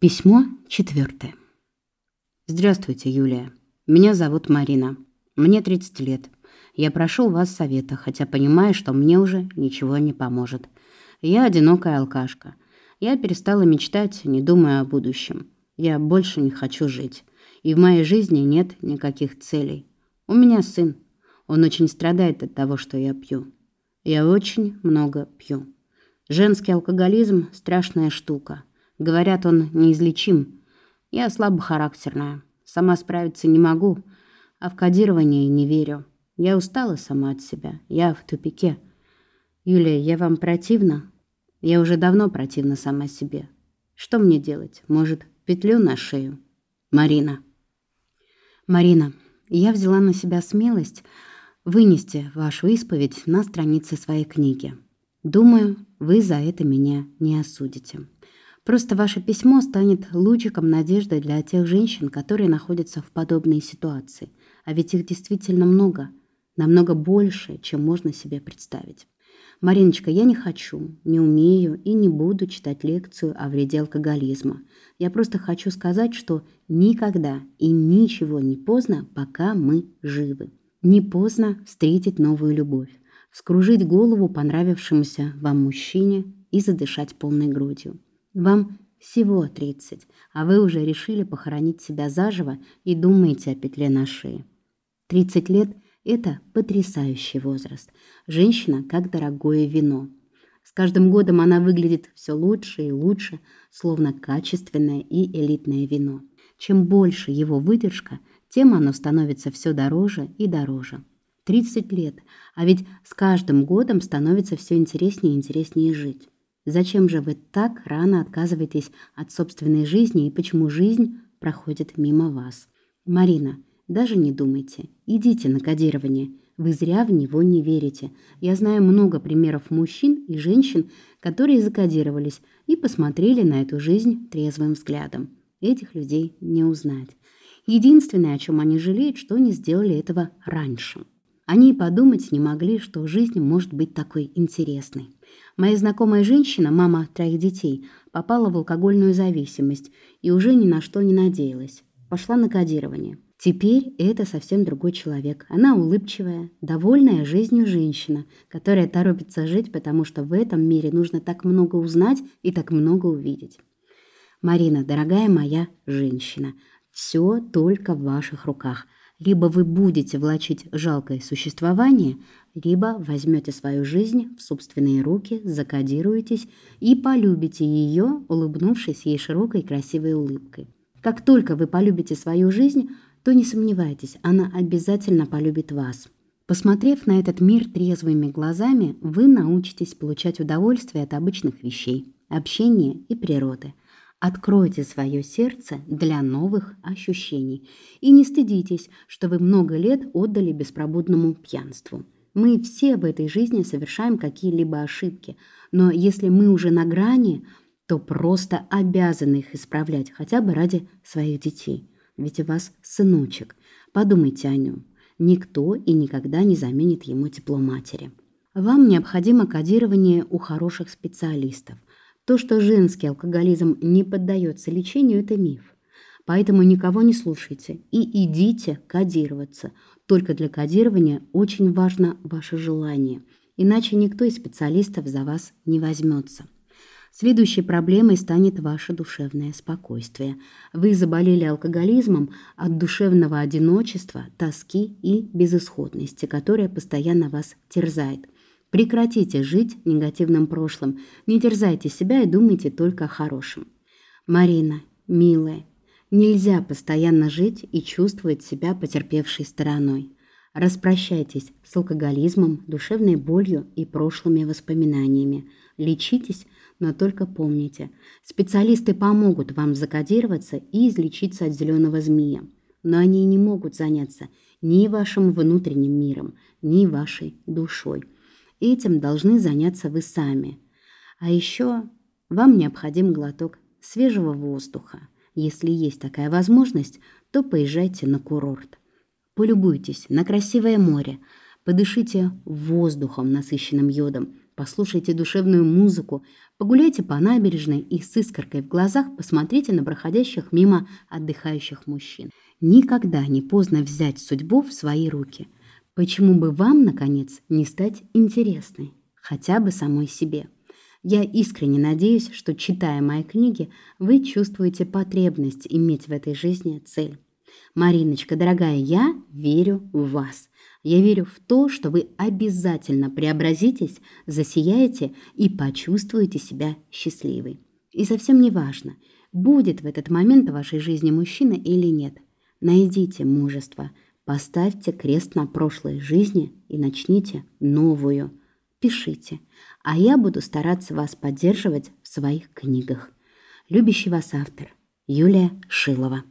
Письмо четвертое. Здравствуйте, Юлия. Меня зовут Марина. Мне 30 лет. Я прошу у вас совета, хотя понимаю, что мне уже ничего не поможет. Я одинокая алкашка. Я перестала мечтать, не думая о будущем. Я больше не хочу жить. И в моей жизни нет никаких целей. У меня сын. Он очень страдает от того, что я пью. Я очень много пью. Женский алкоголизм – страшная штука – Говорят, он неизлечим. Я слабохарактерная. Сама справиться не могу, а в кодирование не верю. Я устала сама от себя. Я в тупике. Юлия, я вам противна? Я уже давно противна сама себе. Что мне делать? Может, петлю на шею? Марина. Марина, я взяла на себя смелость вынести вашу исповедь на странице своей книги. Думаю, вы за это меня не осудите. Просто ваше письмо станет лучиком надежды для тех женщин, которые находятся в подобной ситуации. А ведь их действительно много, намного больше, чем можно себе представить. Мариночка, я не хочу, не умею и не буду читать лекцию о вреде алкоголизма. Я просто хочу сказать, что никогда и ничего не поздно, пока мы живы. Не поздно встретить новую любовь, вскружить голову понравившемуся вам мужчине и задышать полной грудью. Вам всего 30, а вы уже решили похоронить себя заживо и думаете о петле на шее. 30 лет – это потрясающий возраст. Женщина как дорогое вино. С каждым годом она выглядит все лучше и лучше, словно качественное и элитное вино. Чем больше его выдержка, тем оно становится все дороже и дороже. 30 лет, а ведь с каждым годом становится все интереснее и интереснее жить. Зачем же вы так рано отказываетесь от собственной жизни и почему жизнь проходит мимо вас? Марина, даже не думайте. Идите на кодирование. Вы зря в него не верите. Я знаю много примеров мужчин и женщин, которые закодировались и посмотрели на эту жизнь трезвым взглядом. Этих людей не узнать. Единственное, о чем они жалеют, что не сделали этого раньше. Они и подумать не могли, что жизнь может быть такой интересной. Моя знакомая женщина, мама троих детей, попала в алкогольную зависимость и уже ни на что не надеялась. Пошла на кодирование. Теперь это совсем другой человек. Она улыбчивая, довольная жизнью женщина, которая торопится жить, потому что в этом мире нужно так много узнать и так много увидеть. Марина, дорогая моя женщина, все только в ваших руках – либо вы будете влачить жалкое существование, либо возьмете свою жизнь в собственные руки, закодируетесь и полюбите ее, улыбнувшись ей широкой красивой улыбкой. Как только вы полюбите свою жизнь, то не сомневайтесь, она обязательно полюбит вас. Посмотрев на этот мир трезвыми глазами, вы научитесь получать удовольствие от обычных вещей, общения и природы. Откройте свое сердце для новых ощущений и не стыдитесь, что вы много лет отдали беспробудному пьянству. Мы все в этой жизни совершаем какие-либо ошибки, но если мы уже на грани, то просто обязаны их исправлять хотя бы ради своих детей. Ведь у вас сыночек. Подумайте о нем. Никто и никогда не заменит ему тепло матери. Вам необходимо кодирование у хороших специалистов – то, что женский алкоголизм не поддается лечению, это миф. Поэтому никого не слушайте и идите кодироваться. Только для кодирования очень важно ваше желание, иначе никто из специалистов за вас не возьмется. Следующей проблемой станет ваше душевное спокойствие. Вы заболели алкоголизмом от душевного одиночества, тоски и безысходности, которая постоянно вас терзает – Прекратите жить негативным прошлым, не терзайте себя и думайте только о хорошем. Марина, милая, нельзя постоянно жить и чувствовать себя потерпевшей стороной. Распрощайтесь с алкоголизмом, душевной болью и прошлыми воспоминаниями. Лечитесь, но только помните, специалисты помогут вам закодироваться и излечиться от зеленого змея. Но они не могут заняться ни вашим внутренним миром, ни вашей душой. Этим должны заняться вы сами. А еще вам необходим глоток свежего воздуха. Если есть такая возможность, то поезжайте на курорт. Полюбуйтесь на красивое море, подышите воздухом, насыщенным йодом, послушайте душевную музыку, погуляйте по набережной и с искоркой в глазах посмотрите на проходящих мимо отдыхающих мужчин. Никогда не поздно взять судьбу в свои руки. Почему бы вам, наконец, не стать интересной? Хотя бы самой себе. Я искренне надеюсь, что, читая мои книги, вы чувствуете потребность иметь в этой жизни цель. Мариночка, дорогая, я верю в вас. Я верю в то, что вы обязательно преобразитесь, засияете и почувствуете себя счастливой. И совсем не важно, будет в этот момент в вашей жизни мужчина или нет. Найдите мужество, поставьте крест на прошлой жизни и начните новую. Пишите, а я буду стараться вас поддерживать в своих книгах. Любящий вас автор Юлия Шилова